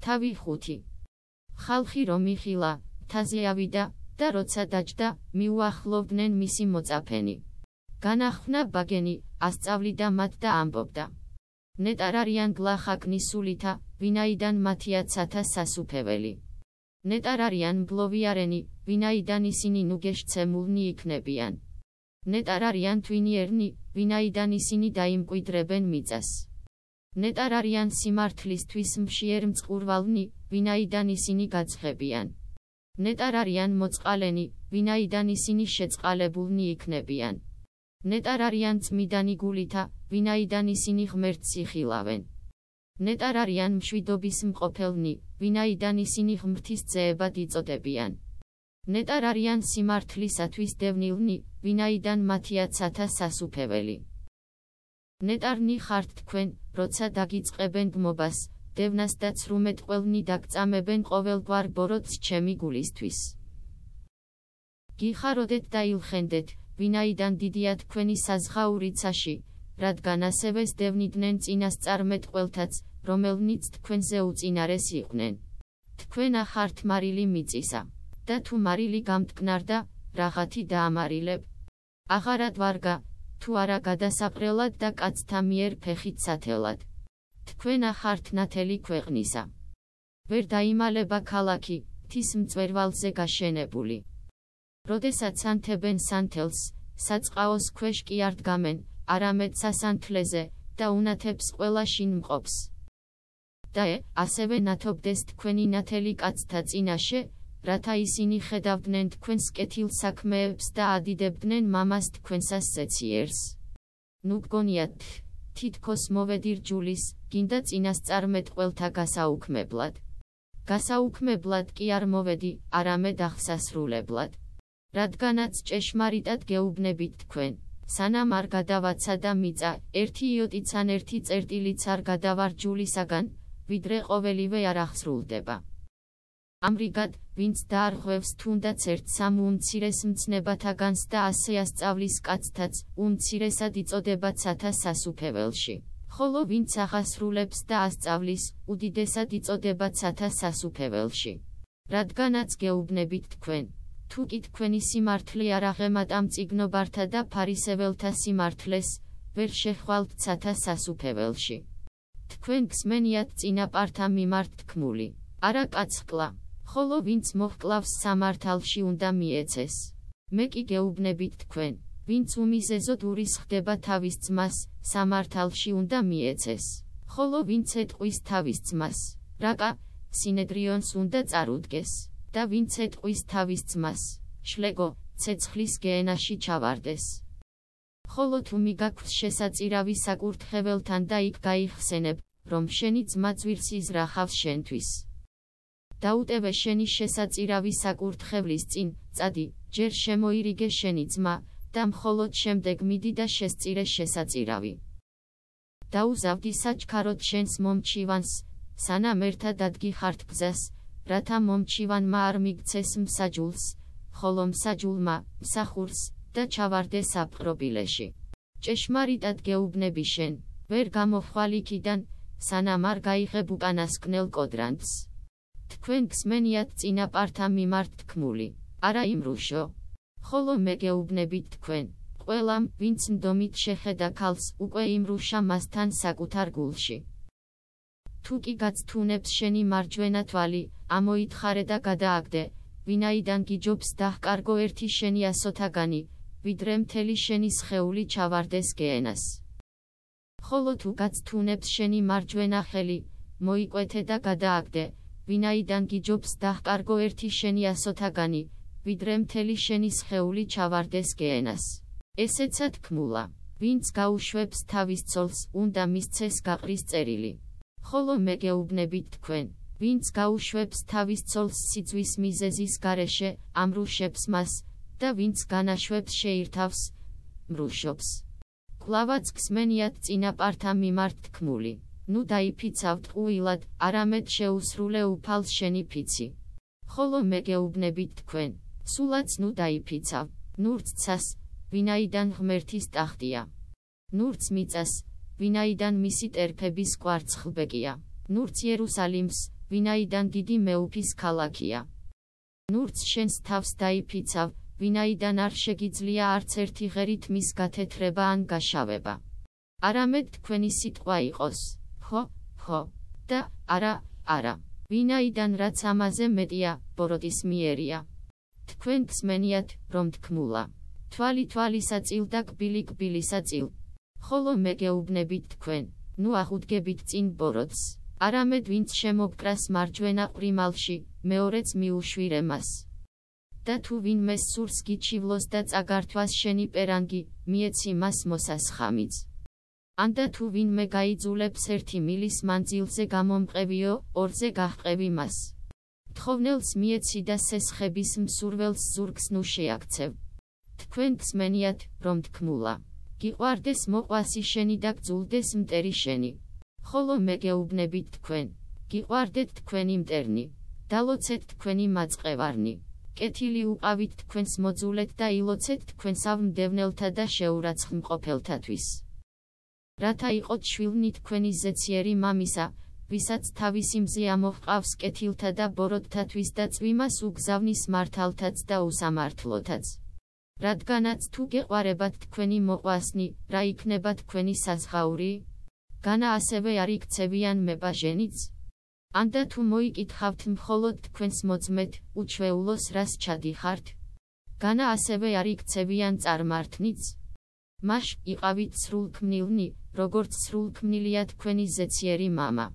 თავი ხუთი. ხალხი რომ იხილა, თაზე ავიდა და როცა დაჯდა, მიუახლოვდნენ მისი მოწაფენი. განახნა ბაგენი, ასწავლიდა მათ და ამბობდა. ნეტარ არიან გლახაკნის სულითა, ვინაიდან მათია ცათა სასუფეველი. ნეტარ არიან ბლოვიარენი, ვინაიდან ისინი ნუგეშცემულნი იქნებიან. ნეტარ არიან თვინიერნი, ვინაიდან ისინი დაიმკვიდრებენ მიწას. ნეტარ არიან სიმართლისთვის მშიერ მწყურვალნი, ვინაიდან ისინი გაცხებიან. ნეტარ არიან მოწყალენი, ვინაიდან ისინი შეწყალებულნი იქნებიან. ნეტარ არიან წმიდანი გულითა, ვინაიდან ისინი ღმერთს იხილავენ. ნეტარ არიან მშვიდობის მყოფელნი, ვინაიდან ისინი ღმრთის ძეებად იწოდებიან. ნეტარ არიან სიმართლისათვის დევნილნი, ვინაიდან მათია ცათა სასუფეველი. ნეტარნი ხართ თქვენ, როცა დაგიწყებენ გმობას, დევნას და ცრუმეტყველნი დაგწამებენ ყოველგვარ ბოროტს ჩემი გულისთვის. გიხაროდეთ და ილხენდეთ, ვინაიდან დიდია თქვენი საზღაური ცაში, რადგან ასევეს დევნიდნენ წინასწარმეტყველთაც, რომელნიც თქვენზე უწინარეს იყვნენ. თქვენ ახართ მარილი მიწისა. და თუ მარილი გამტკნარდა, რაღაცი დაამარილებ. აღარად ვარგა, თუ არა გადასაყრელად და კაცთა მიერ ფეხით სათელად. თქვენ ახართ ნათელი ქვეყნისა. ვერ დაიმალება ქალაქი, თის მწვერვალზე გაშენებული. როდესაც ანთებენ სანთელს, საწყაოს ქვეშ კი არ დგამენ, არამედ სასანთლეზე და უნათებს ყველა შინ მყოფს. და ასევე ნათობდეს თქვენი ნათელი კაცთა წინაშე, რათა ისინი ხედავდნენ თქვენს კეთილ საქმეებს და ადიდებდნენ მამას თქვენსას ზეციერს. ნუ გგონიათ, თითქოს მოვედი რჯულის, გინდა წინასწარმეტყველთა გასაუქმებლად. გასაუქმებლად კი არ მოვედი, არამედ აღსასრულებლად. რადგანაც ჭეშმარიტად გეუბნებით თქვენ, სანამ არ გადავაცა და მიწა, ერთი იოტიც ან ერთი წერტილიც არ გადავარჯულისაგან, ვიდრე ყოველივე არ აღსრულდება. ამრიგად, ვინც დაარღვევს თუნდაც ერთ სამ უმცირეს მცნებათაგანს და ასე ასწავლის კაცთაც, უმცირესად იწოდება ცათა სასუფეველში. ხოლო ვინც აღასრულებს და ასწავლის, უდიდესად იწოდება ცათა სასუფეველში. რადგანაც გეუბნებით თქვენ, თუ კი თქვენი სიმართლე არ აღემატ ამ წიგნობართა და ფარისეველთა სიმართლეს, ვერ შეხვალთ ცათა სასუფეველში. თქვენ გსმენიათ წინაპართა მიმართ თქმული. არა კაცკლა, ხოლო ვინც მოხკლავს სამართალში უნდა მიეცეს. მე კი გეუბნებით თქვენ, ვინც უმიზეზოდ ურის ხდება თავის ძმას, სამართალში უნდა მიეცეს. ხოლო ვინც ეთყვის თავის ძმას, რაკა სინედრიონს უნდა წარუდგეს და ვინც ეთყვის თავის ძმას, შლეგო, ცეცხლის გეენაში ჩავარდეს. ხოლო თუ მიგაქვს შესაწირავი საკურთხეველთან და იქ გაიხსენებ, რომ შენი ძმა ძვირს იზრახავს შენთვის. დაუტევე შენი შესაწირავი საკურთხევლის წინ, წადი, ჯერ შემოირიგე შენი ძმა და მხოლოდ შემდეგ მიდი და შესწირე შესაწირავი. დაუზავდი საჩქაროდ შენს მომჩივანს, სანამ ერთად ადგიხართ გზას, რათა მომჩივანმა არ მიგცეს მსაჯულს, ხოლო მსაჯულმა მსახურს და ჩავარდეს აპყრობილეში. ჭეშმარიტად გეუბნები შენ, ვერ გამოხვალიქიდან, სანამ არ გაიღებ უკანასკნელ კოდრანტს. თქვენ გსმენიათ წინაპართა მიმართ თქმული, არა იმრუშო. ხოლო მე გეუბნებით თქვენ, ყველამ, ვინც ნდომით შეხედა ქალს, უკვე იმრუშა მასთან საკუთარ გულში. თუ კი გაცთუნებს შენი მარჯვენა თვალი, ამოითხარე და გადააგდე, ვინაიდან გიჯობს დაჰკარგო ერთი შენი ასოთაგანი, ვიდრე მთელი შენი სხეული ჩავარდეს გეენას. ხოლო თუ გაცთუნებს შენი მარჯვენა ხელი, მოიკვეთე და გადააგდე, ვინაიდან გიჯობს დაჰკარგო ერთი შენი ასოთაგანი, ვიდრე მთელი შენი სხეული ჩავარდეს გეენას. ესეცა თქმულა, ვინც გაუშვებს თავის ცოლს, უნდა მისცეს გაყრის წერილი. ხოლო მე გეუბნებით თქვენ, ვინც გაუშვებს თავის ცოლს სიძვის მიზეზის გარეშე, ამრუშებს მას, და ვინც განაშვებს შეირთავს, მრუშობს. კლავაც გსმენიათ წინაპართა მიმართ თქმული. ნუ დაიფიცავთ უილად, არამედ შეუსრულე უფალს შენი ფიცი. ხოლო მე გეუბნებით თქვენ, სულაც ნუ დაიფიცავ, ნურცცას, ვინაიდან ღმერთის ტახტია. ნურც მიწას, ვინაიდან მისი ტერფების კვარცხლბეკია. ნურც იერუსალიმს, ვინაიდან დიდი მეუფის ქალაქია. ნურც შენს თავს დაიფიცავ, ვინაიდან არ შეგიძლია არც ერთი ღერით მის გათეთრება ან გაშავება. არამედ თქვენი სიტყვა იყოს, ხო, ხო, და არა, არა. ვინაიდან რაც ამაზე მეტია, ბოროტის მიერია. თქვენ გსმენიათ, რომ თქმულა. თვალი თვალისაწილ და კბილი კბილისაწილ. ხოლო მე გეუბნებით თქვენ, ნუ აღუდგებით წინ ბოროტს. არამედ ვინც შემოგკრას მარჯვენა ყრიმალში, მეორეც მიუშვირემას. და თუ ვინმე სურს გიჩივლოს და წაგართვას შენი პერანგი, მიეცი მას მოსასხამიც. ან და თუ ვინმე გაიძულებს ერთი მილის მანძილზე გამომყევიო, ორზე გაჰყევი მას. თხოვნელს მიეცი და სესხების მსურველს ზურგს ნუ შეაქცევ. თქვენ გსმენიათ, რომ თქმულა. გიყვარდეს მოყვასი შენი და გძულდეს მტერი შენი. ხოლო მე გეუბნებით თქვენ, გიყვარდეთ თქვენი მტერნი, დალოცეთ თქვენი მაწყევარნი. კეთილი უყავით თქვენს მოძულეთ და ილოცეთ თქვენს ავნდევნელთა და შეურაცხმყოფელთათვის. რათა იყოთ შვილნი თქვენი ზეციერი მამისა, ვისაც თავისი მზე ამოჰყავს კეთილთა და ბოროტთათვის და წვიმას უგზავნის მართალთაც და უსამართლოთაც. რადგანაც თუ გეყვარებათ თქვენი მოყვასნი, რა იქნება თქვენი საზღაური? განა ასევე არ იქცევიან მებაჟენიც? ან და თუ მოიკითხავთ მხოლოდ თქვენს მოწმეთ, უჩვეულოს რას ჩადიხართ? განა ასევე არ იქცევიან წარმართნიც? მაშ იყავით სრულქმნილნი, როგორც სრულქმნილია თქვენი ზეციერი მამა.